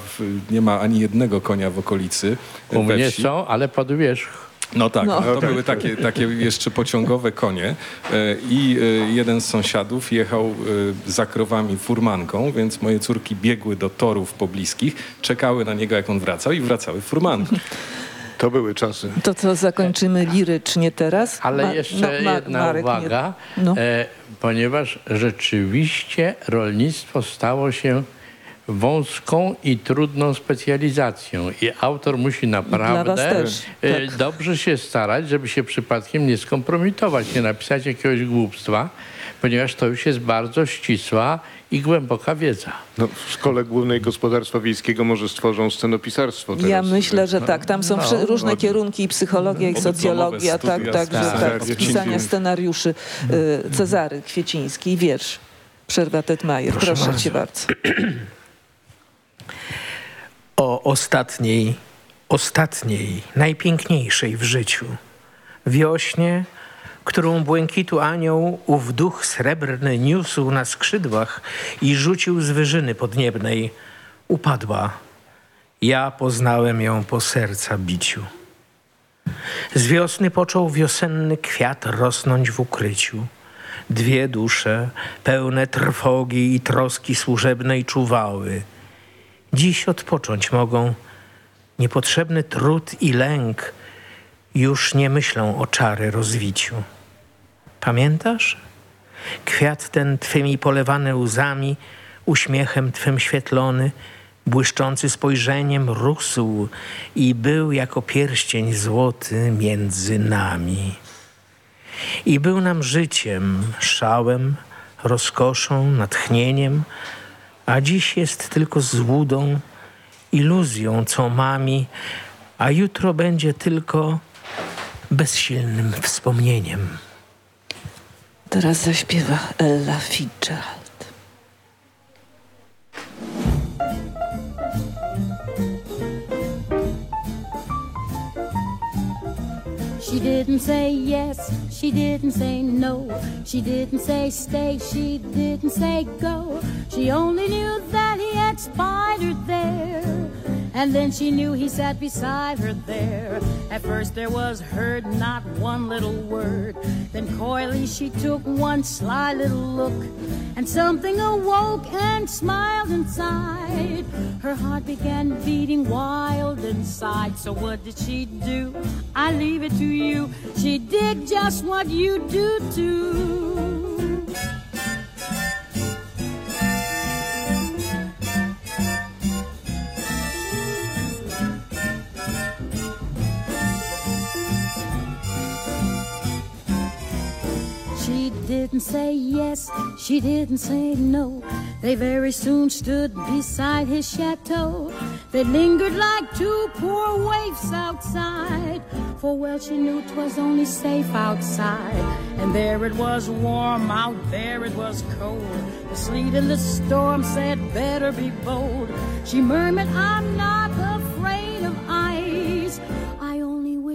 nie ma ani jednego konia w okolicy U we mnie są, ale pod wierzch. No tak, No. to były takie, takie jeszcze pociągowe konie e, i e, jeden z sąsiadów jechał e, za krowami furmanką, więc moje córki biegły do torów pobliskich, czekały na niego jak on wracał i wracały furmanką. To były czasy. To co, zakończymy lirycznie teraz? Ale Ma- jeszcze no, Ma- jedna Marek, nie- uwaga, No. e, ponieważ rzeczywiście rolnictwo stało się wąską i trudną specjalizacją i autor musi naprawdę też, e, tak. dobrze się starać, żeby się przypadkiem nie skompromitować, nie napisać jakiegoś głupstwa, ponieważ to już jest bardzo ścisła i głęboka wiedza. No, w Szkole Głównej Gospodarstwa Wiejskiego może stworzą scenopisarstwo teraz. Ja myślę, że tak. Tam są No, wszy- różne od- kierunki i psychologia, i Podyplomowe socjologia, tak, tak, że tak, scenariuszy. pisania scenariuszy. Y, Cezary Kwieciński, wiersz. Przerwa Tetmajer. Proszę Proszę, bardzo. cię bardzo. o ostatniej, ostatniej, najpiękniejszej w życiu. Wiośnie, którą błękitu anioł ów duch srebrny niósł na skrzydłach i rzucił z wyżyny podniebnej, upadła. Ja poznałem ją po serca biciu. Z wiosny począł wiosenny kwiat rosnąć w ukryciu. Dwie dusze, pełne trwogi i troski służebnej czuwały. Dziś odpocząć mogą. Niepotrzebny trud i lęk już nie myślą o czary rozwiciu. Pamiętasz? Kwiat ten twymi polewany łzami, uśmiechem twym świetlony, błyszczący spojrzeniem rósł i był jako pierścień złoty między nami. I był nam życiem, szałem, rozkoszą, natchnieniem, a dziś jest tylko złudą, iluzją, co mami, a jutro będzie tylko bezsilnym wspomnieniem. Teraz zaśpiewa Ella Fitzgerald. She didn't say yes, she didn't say no, she didn't say stay, she didn't say go. She only knew that he had spied her there. And then she knew he sat beside her there. At first there was heard not one little word. Then coyly she took one sly little look. And something awoke and smiled inside. Her heart began beating wild inside. So what did she do? I leave it to you. She did just what you do too. Didn't say yes, she didn't say no. They very soon stood beside his chateau. They lingered like two poor waifs outside. For well she knew 'twas only safe outside. And there it was warm, out there it was cold. The sleet and the storm said, better be bold. She murmured, I'm not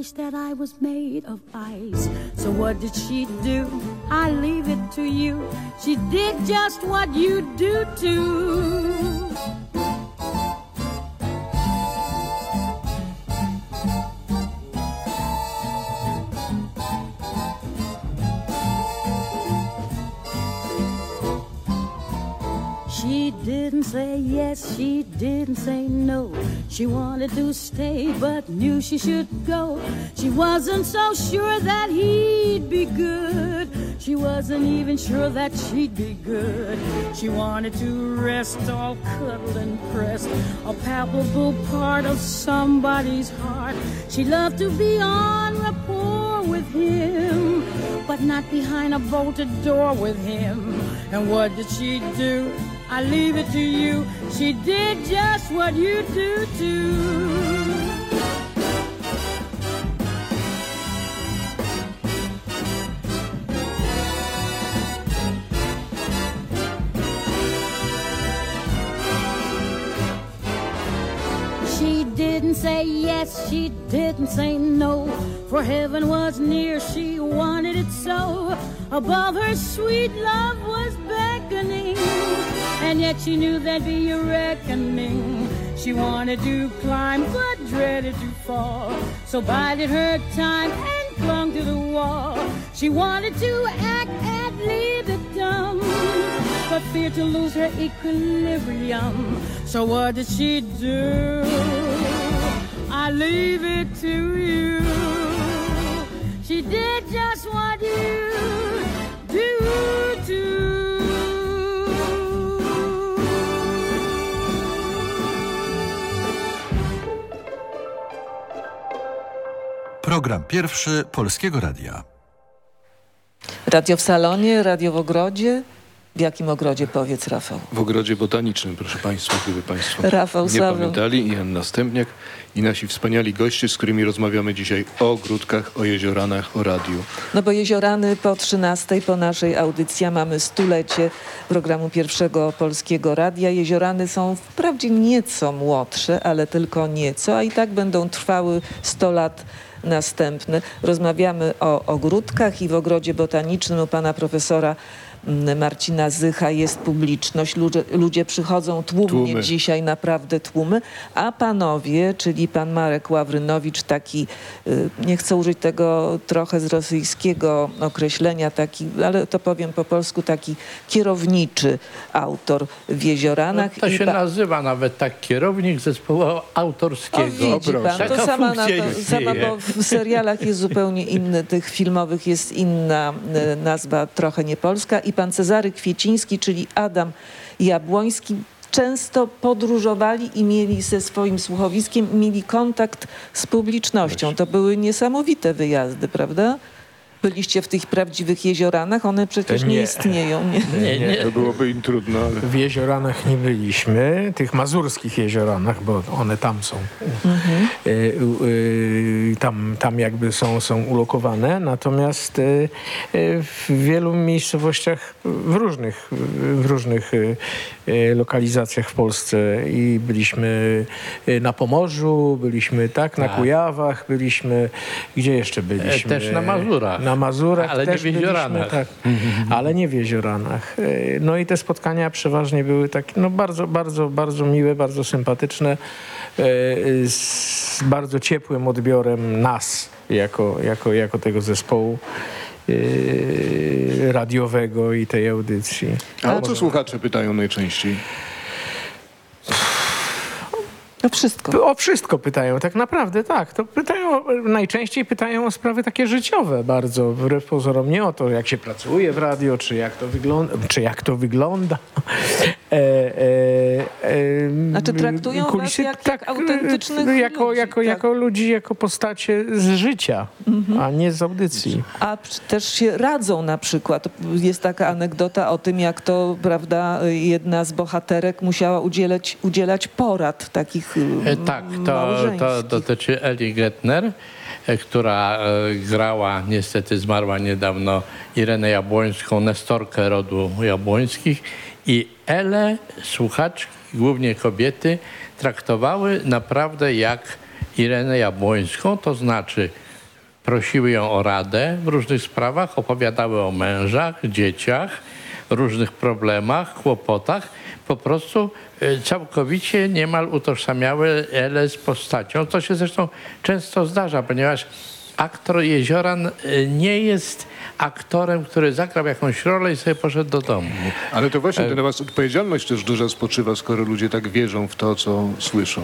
wish that I was made of ice. So what did she do? I leave it to you. She did just what you do too. Didn't say yes, she didn't say no. She wanted to stay, but knew she should go. She wasn't so sure that he'd be good. She wasn't even sure that she'd be good. She wanted to rest all cuddled and pressed, a palpable part of somebody's heart. She loved to be on rapport with him, but not behind a bolted door with him. And what did she do? I leave it to you. She did just what you do too. She didn't say yes, she didn't say no. For heaven was near, she wanted it so. Above her, sweet love was beckoning. And yet she knew there'd be a reckoning. She wanted to climb but dreaded to fall. So bided her time and clung to the wall. She wanted to act and leave it dumb, but feared to lose her equilibrium. So what did she do? I leave it to you. She did just what you do to. Program pierwszy Polskiego Radia. Radio w salonie, radio w ogrodzie. W jakim ogrodzie powiedz, Rafał? W ogrodzie botanicznym, proszę Państwa, gdyby Państwo Rafał nie pamiętali. I Anna Stępniak i nasi wspaniali goście, z którymi rozmawiamy dzisiaj o ogródkach, o jezioranach, o radiu. No bo Jeziorany po 13 po naszej audycji mamy stulecie programu pierwszego Polskiego Radia. Jeziorany są wprawdzie nieco młodsze, ale tylko nieco, a i tak będą trwały 100 lat następne. Rozmawiamy o ogródkach i w ogrodzie botanicznym u pana profesora Marcina Zycha jest publiczność. Ludzie, ludzie przychodzą tłumnie Tłumy. dzisiaj, naprawdę tłumy, a panowie, czyli pan Marek Ławrynowicz, taki, y, nie chcę użyć tego trochę z rosyjskiego określenia, taki, ale to powiem po polsku, taki kierowniczy autor w Jezioranach. No, To się pa- nazywa nawet tak kierownik zespołu autorskiego. o, widzi pan, Taka to sama, na to, sama, bo w serialach jest zupełnie inny, tych filmowych jest inna e, nazwa, trochę niepolska. I pan Cezary Kwieciński, czyli Adam Jabłoński, często podróżowali i mieli ze swoim słuchowiskiem, mieli kontakt z publicznością. To były niesamowite wyjazdy, prawda? Byliście w tych prawdziwych jezioranach, one przecież nie, Nie. istnieją. Nie? To byłoby im trudno, ale... W jezioranach nie byliśmy, tych mazurskich jezioranach, bo one tam są. Mhm. Y, y, tam, tam jakby są, są ulokowane, natomiast y, y, w wielu miejscowościach, w różnych, w różnych lokalizacjach w Polsce i byliśmy na Pomorzu, byliśmy tak, na Tak. Kujawach, byliśmy, gdzie jeszcze byliśmy? też na Mazurach. Na Mazurach Ale nie też w Jezioranach. tak, ale nie w jezioranach. Y, No i te spotkania przeważnie były takie, no bardzo, bardzo, bardzo miłe, bardzo sympatyczne, y, z bardzo ciepłym odbiorem nas jako, jako, jako tego zespołu y, radiowego i tej audycji. A o co słuchacze pytają najczęściej? O wszystko. O wszystko pytają, tak naprawdę tak. To pytają, najczęściej pytają o sprawy takie życiowe bardzo, wbrew pozorom. Nie o to, jak się pracuje w radio, czy jak to wygląda. Czy jak to wygląda. E, e, e, Znaczy traktują kulisy- jak, jak autentycznych no, jako, ludzi. jako, tak. jako ludzi, jako postacie z życia, a nie z audycji. A też się radzą na przykład. Jest taka anegdota o tym, jak to, prawda, jedna z bohaterek musiała udzielać, udzielać porad takich E, Tak, to, to dotyczy Eli Getner, e, która e, grała, niestety zmarła niedawno, Irenę Jabłońską, nestorkę rodu Jabłońskich i Ele słuchaczki, głównie kobiety, traktowały naprawdę jak Irenę Jabłońską, to znaczy prosiły ją o radę w różnych sprawach, opowiadały o mężach, dzieciach, różnych problemach, kłopotach. Po prostu e, całkowicie niemal utożsamiały Elę z postacią. To się zresztą często zdarza, ponieważ aktor Jezioran e, nie jest aktorem, który zagrał jakąś rolę i sobie poszedł do domu. Ale to właśnie E, na was odpowiedzialność też duża spoczywa, skoro ludzie tak wierzą w to, co słyszą.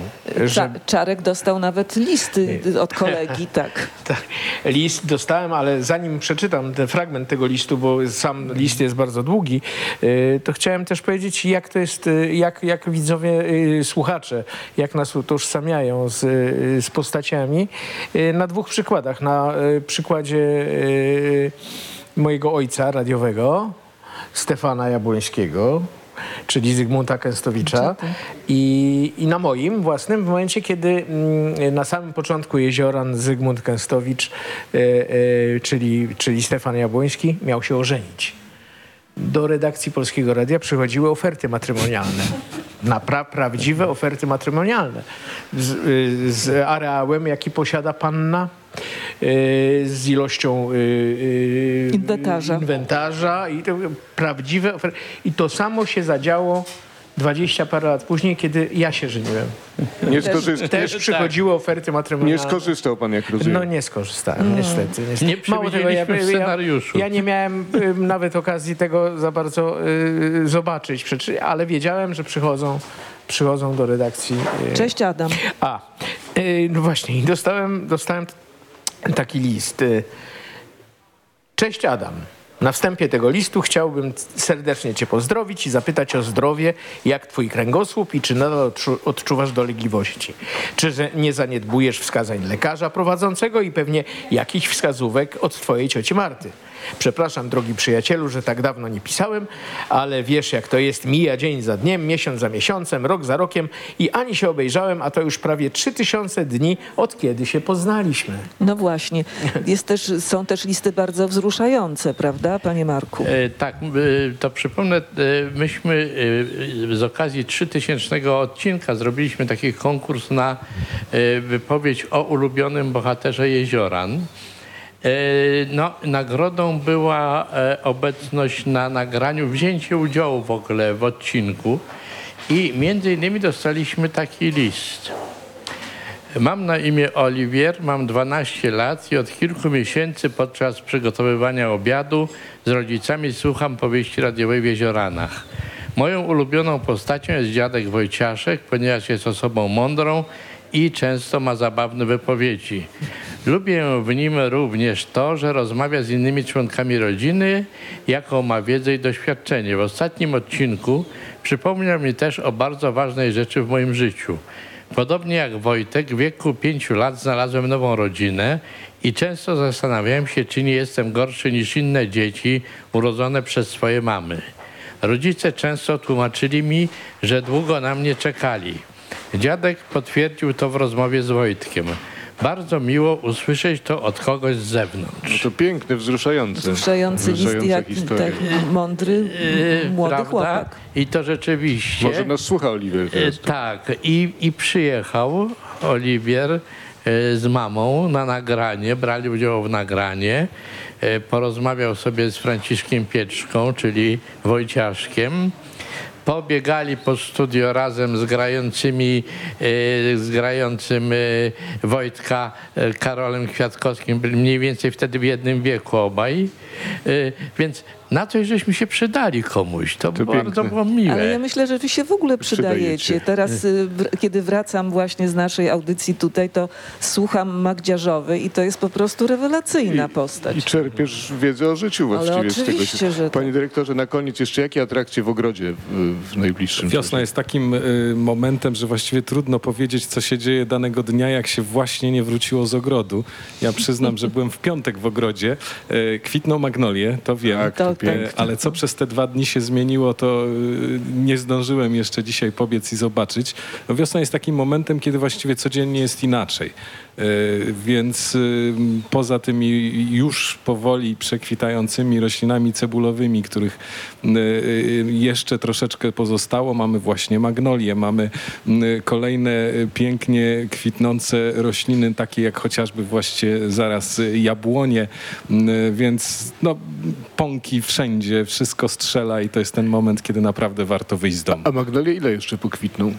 Cza, Czarek dostał nawet listy od kolegi, tak. Tak, list dostałem, ale zanim przeczytam ten fragment tego listu, bo sam list jest bardzo długi, y, to chciałem też powiedzieć, jak to jest, y, jak, jak widzowie, y, słuchacze, jak nas utożsamiają z, y, z postaciami. Y, Na dwóch przykładach. Na y, przykładzie y, mojego ojca radiowego, Stefana Jabłońskiego, czyli Zygmunta Kęstowicza i, i na moim własnym w momencie, kiedy mm, na samym początku Jezioran Zygmunt Kęstowicz, e, e, czyli, czyli Stefan Jabłoński miał się ożenić. Do redakcji Polskiego Radia przychodziły oferty matrymonialne. Na pra, prawdziwe oferty matrymonialne. Z, y, z areałem, jaki posiada panna, y, z ilością y, Inwentarza. inwentarza i to prawdziwe oferty. I to samo się zadziało 20 parę lat później, kiedy ja się żeniłem. Nie też, skorzysta- też tak. przychodziły oferty matrymonialne. Nie skorzystał pan, jak rozumiem. No nie skorzystałem, niestety. niestety. Nie przewidzieliśmy w scenariuszu. Ja, ja nie miałem nawet okazji tego za bardzo y, zobaczyć, przeczy- ale wiedziałem, że przychodzą, przychodzą do redakcji. y, Cześć Adam. A, y, no właśnie, i dostałem, dostałem t- taki list. y, Cześć Adam. Na wstępie tego listu chciałbym serdecznie Cię pozdrowić i zapytać o zdrowie, jak Twój kręgosłup i czy nadal odczu- odczuwasz dolegliwości. Czy nie zaniedbujesz wskazań lekarza prowadzącego i pewnie jakichś wskazówek od Twojej cioci Marty. Przepraszam, drogi przyjacielu, że tak dawno nie pisałem, ale wiesz jak to jest, mija dzień za dniem, miesiąc za miesiącem, rok za rokiem i ani się obejrzałem, a to już prawie 3000 dni od kiedy się poznaliśmy. No właśnie. Jest też, są też listy bardzo wzruszające, prawda, panie Marku? E, Tak, e, to przypomnę, e, myśmy e, z okazji 3000 odcinka zrobiliśmy taki konkurs na wypowiedź o ulubionym bohaterze Jezioran. E, No, nagrodą była e, obecność na nagraniu, wzięcie udziału w ogóle w odcinku i między innymi dostaliśmy taki list. Mam na imię Oliwier, mam 12 lat i od kilku miesięcy podczas przygotowywania obiadu z rodzicami słucham powieści radiowej w Jezioranach. Moją ulubioną postacią jest dziadek Wojciaszek, ponieważ jest osobą mądrą i często ma zabawne wypowiedzi. Lubię w nim również to, że rozmawia z innymi członkami rodziny, jaką ma wiedzę i doświadczenie. W ostatnim odcinku przypomniał mi też o bardzo ważnej rzeczy w moim życiu. Podobnie jak Wojtek, w wieku pięciu lat znalazłem nową rodzinę i często zastanawiałem się, czy nie jestem gorszy niż inne dzieci urodzone przez swoje mamy. Rodzice często tłumaczyli mi, że długo na mnie czekali. Dziadek potwierdził to w rozmowie z Wojtkiem. Bardzo miło usłyszeć to od kogoś z zewnątrz. No to piękny, wzruszający. Wzruszający list, Wzruszająca jak tak, mądry, Yy, młody prawda? chłopak. I to rzeczywiście. Może nas słucha Oliwier E, teraz. Tak, i, i przyjechał Oliwier e, z mamą na nagranie, brali udział w nagranie, porozmawiał sobie z Franciszkiem Pieczką, czyli Wojciaszkiem. Pobiegali po studio razem z grającymi, e, z grającym e, Wojtka e, Karolem Kwiatkowskim. Byli mniej więcej wtedy w jednym wieku obaj. E, Więc na coś żeśmy się przydali komuś. To, bardzo piękne. było miłe. Ale ja myślę, że wy się w ogóle przydajecie. Przydajecie. Teraz, y, kiedy wracam właśnie z naszej audycji tutaj, to słucham Magdziarzowy i to jest po prostu rewelacyjna postać. I czerpiesz wiedzę o życiu Ale właściwie z tego. oczywiście, się- że tak. Panie dyrektorze, na koniec jeszcze jakie atrakcje w ogrodzie w, w najbliższym Wiosna czasie? jest takim y, momentem, że właściwie trudno powiedzieć, co się dzieje danego dnia, jak się właśnie nie wróciło z ogrodu. Ja przyznam, że byłem w piątek w ogrodzie. Y, kwitną magnolie, to wiem. Tak, to piękne. E, Ale co przez te dwa dni się zmieniło, to y, nie zdążyłem jeszcze dzisiaj pobiec i zobaczyć. No wiosna jest takim momentem, kiedy właściwie codziennie jest inaczej. Y, Więc y, poza tymi już powoli przekwitającymi roślinami cebulowymi, których y, y, jeszcze troszeczkę pozostało, mamy właśnie magnolie, mamy kolejne pięknie kwitnące rośliny, takie jak chociażby właśnie zaraz jabłonie, więc no, pąki wszędzie, wszystko strzela i to jest ten moment, kiedy naprawdę warto wyjść z domu. A magnolie ile jeszcze pokwitną?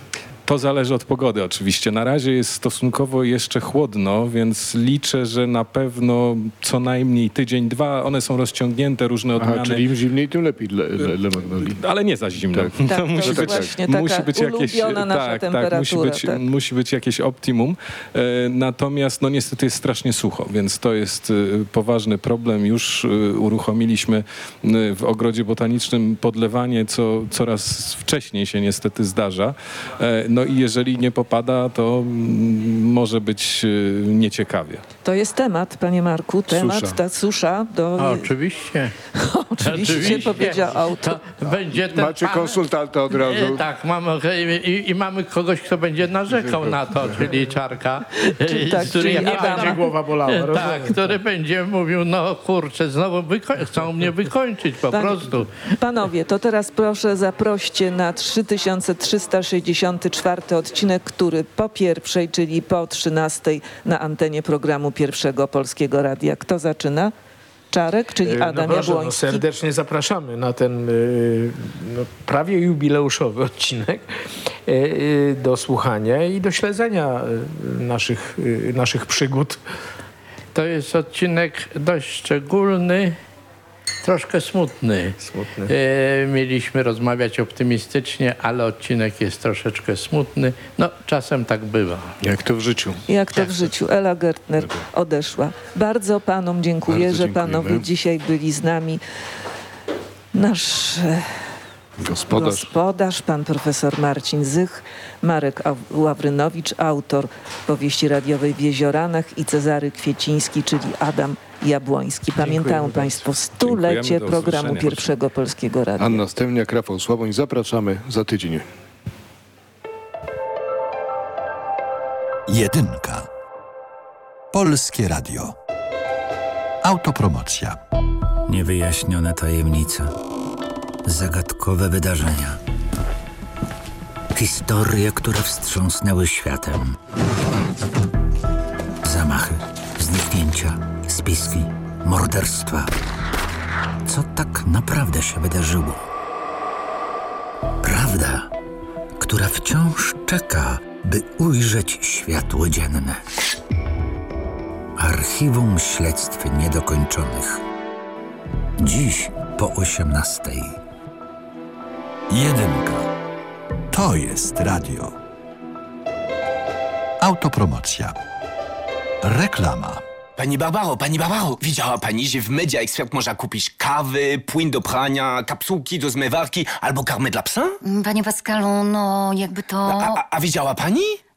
To zależy od pogody oczywiście. Na razie jest stosunkowo jeszcze chłodno, więc liczę, że na pewno co najmniej tydzień, dwa. One są rozciągnięte, różne Aha, odmiany. czyli im zimniej, tym lepiej dla, dla, dla magnolii. Ale nie za zimno. Tak. Tak, to jest właśnie taka ulubiona nasza tak, tak, temperatura, musi być, tak. musi być jakieś optimum. E, natomiast no niestety jest strasznie sucho, więc to jest e, poważny problem. Już e, uruchomiliśmy e, w ogrodzie botanicznym podlewanie, co coraz wcześniej się niestety zdarza. E, no i jeżeli nie popada, to mm, może być e, nieciekawie. To jest temat, panie Marku, temat, Susza. ta susza. Do... A, oczywiście. Oczywiście, powiedział autor. To będzie ten Macie pan- konsultanta od razu. E, Tak, mamy, i, i mamy kogoś, kto będzie narzekał na to, czyli Czarka. e, tak, który czyli ja- nie będzie głowa bolała, rozumiem. Tak, który będzie mówił, no kurczę, znowu wyko- chcą mnie wykończyć po Panie- prostu. Panowie, to teraz proszę zaproście na 3364 odcinek, który po pierwszej, czyli po 13 na antenie programu Pierwszego Polskiego Radia. Kto zaczyna? Czarek, czyli E, Adam no proszę, no Jabłoński. serdecznie zapraszamy na ten y, no, prawie jubileuszowy odcinek y, do słuchania i do śledzenia naszych, naszych przygód. To jest odcinek dość szczególny, troszkę smutny. smutny. E, mieliśmy rozmawiać optymistycznie, ale odcinek jest troszeczkę smutny. No, czasem tak bywa. Jak to w życiu. Jak to w życiu. Ela Gertner odeszła. Bardzo panom dziękuję, Bardzo że panowie dzisiaj byli z nami. Nasz e, Gospodarz. gospodarz, pan profesor Marcin Zych, Marek Ławrynowicz, autor powieści radiowej w Jezioranach i Cezary Kwieciński, czyli Adam Jabłoński. Pamiętają państwo stulecie programu. Pierwszego Polskiego Radia. Anna Stemniak, Rafał Sławoń. Zapraszamy za tydzień. Jedynka. Polskie Radio. Autopromocja. Niewyjaśnione tajemnice. Zagadkowe wydarzenia. Historie, które wstrząsnęły światem. Zamachy, zniknięcia, spiski, morderstwa. Co tak naprawdę się wydarzyło? Prawda, która wciąż czeka, by ujrzeć światło dzienne. Archiwum śledztw niedokończonych. Dziś po 18. Jedynka. To jest radio. Autopromocja. Reklama. Pani Barbaro, pani Barbaro, widziała pani, że w Media Expert można kupić kawy, płyn do prania, kapsułki do zmywarki albo karmę dla psa? Panie Pascalu, no jakby to... A, a, a widziała pani?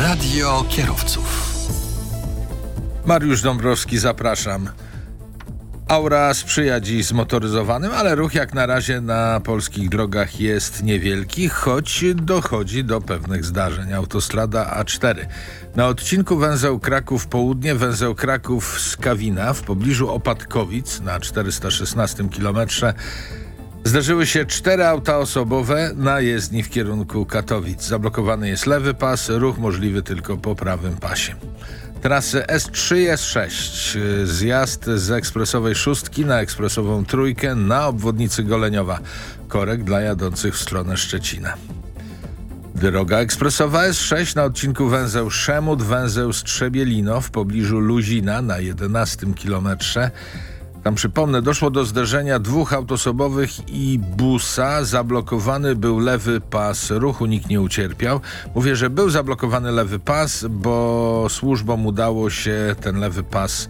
Radio kierowców. Mariusz Dąbrowski, zapraszam. Aura sprzyja dziś zmotoryzowanym, ale ruch jak na razie na polskich drogach jest niewielki, choć dochodzi do pewnych zdarzeń. Autostrada A4. Na odcinku węzeł Kraków Południe, węzeł Kraków Skawina w pobliżu Opatkowic na 416 kilometrze Zdarzyły się cztery auta osobowe na jezdni w kierunku Katowic. Zablokowany jest lewy pas, ruch możliwy tylko po prawym pasie. Trasy S3 i S6. Zjazd z ekspresowej szóstki na ekspresową trójkę na obwodnicy Goleniowa. Korek dla jadących w stronę Szczecina. Droga ekspresowa S6 na odcinku węzeł Szemut, węzeł Strzebielino w pobliżu Luzina na 11 kilometrze. Tam przypomnę, doszło do zderzenia dwóch autosobowych i busa. Zablokowany był lewy pas ruchu, nikt nie ucierpiał. Mówię, że był zablokowany lewy pas, bo służbom udało się ten lewy pas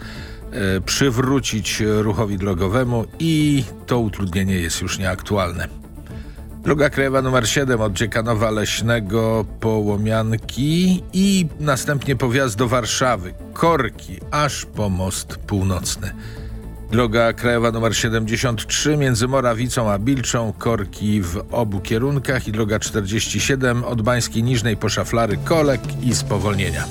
e, przywrócić ruchowi drogowemu i to utrudnienie jest już nieaktualne. Droga krajowa numer 7 od Dziekanowa Leśnego po Łomianki i następnie po wjazd do Warszawy. Korki aż po most północny. Droga krajowa numer 73 między Morawicą a Bilczą, korki w obu kierunkach i droga 47 od Bańskiej Niżnej po Szaflary, kolek i spowolnienia.